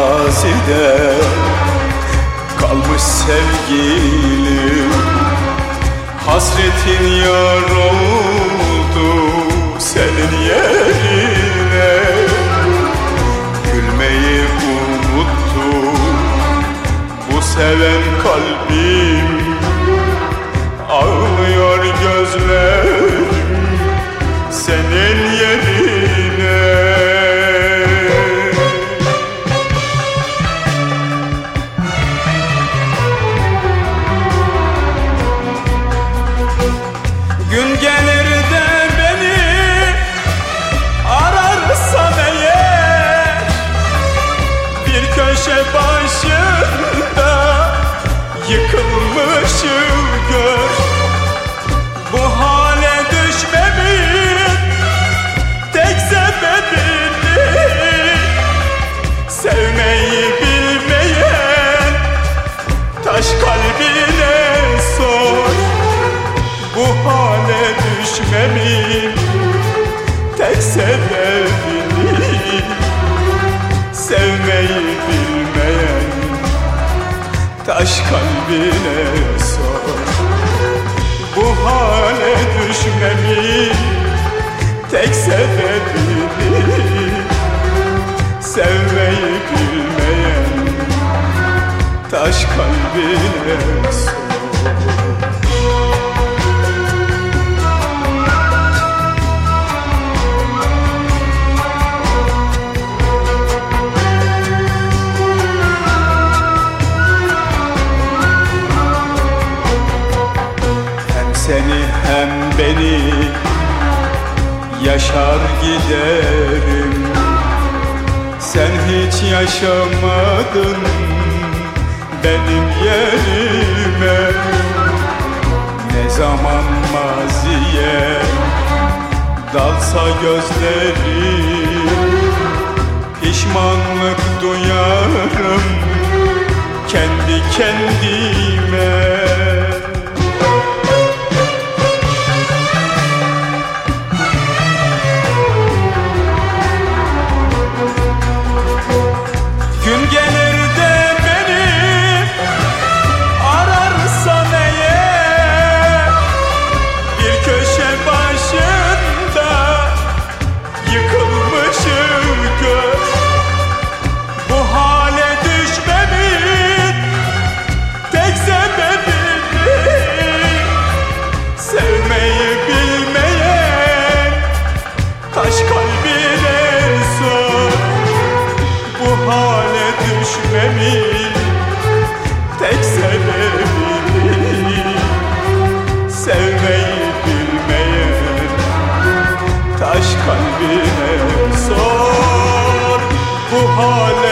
mazide Kalmış sevgilim. Hasretin yar oldu Gün gelir de beni ararsan eğer Bir köşe başında yıkılmışım gör düşmemin tek sebebini Sevmeyi bilmeyen taş kalbine sor. Bu hale düşmemin tek sebebini Sevmeyi bilmeyen taş kalbine sor hem beni yaşar giderim. Sen hiç yaşamadın benim yerime. Ne zaman maziye dalsa gözlerim Pişmanlık duyarım. Kendi kendime düşmemin tek sebebini Sevmeyi bilmeyen taş kalbine sor. Bu hale